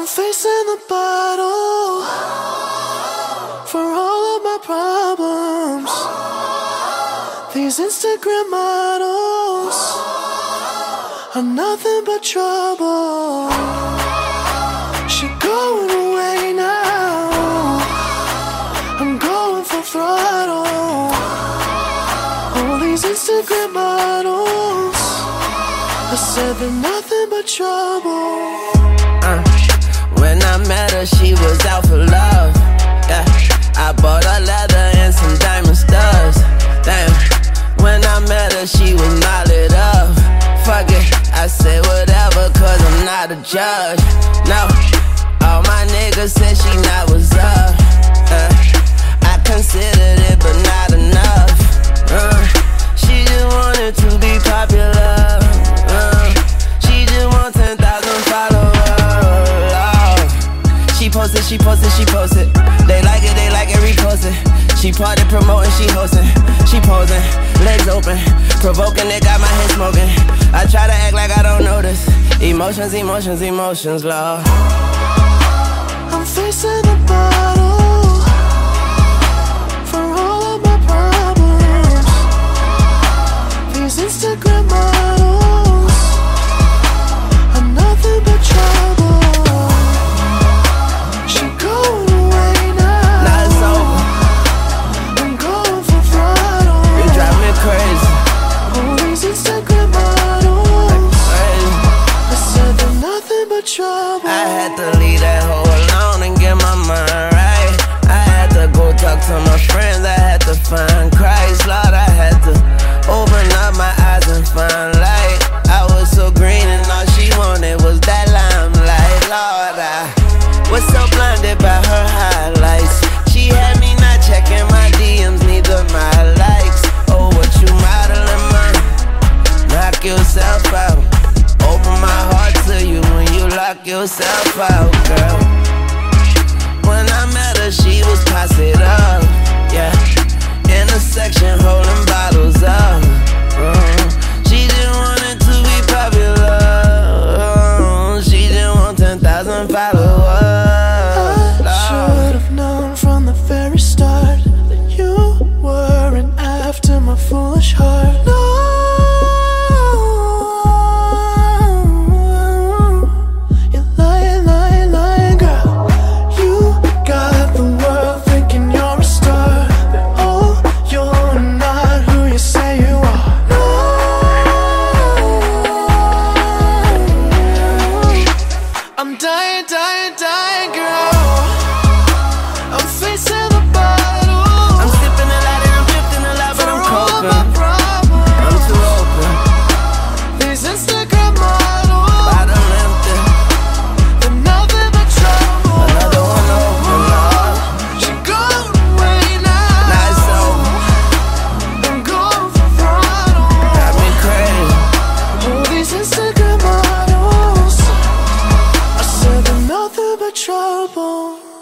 I'm facing the battle for all of my problems. These Instagram models are nothing but trouble. She's going away now. I'm going full throttle. All these Instagram models, I said they're nothing but trouble met her, she was out for love. Yeah. I bought her leather and some diamond studs. Damn. When I met her, she was not lit up. Fuck it, I said whatever, cause I'm not a judge. post it, she post it, she post it. They like it, they like it, repost it. She party promoting, she hosting, she posing, legs open, provoking. They got my head smoking. I try to act like I don't notice. Emotions, emotions, emotions, love. I'm facing. yourself out, girl. When I met her, she was positive, yeah. In a section holding bottles. trouble.